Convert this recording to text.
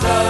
casa.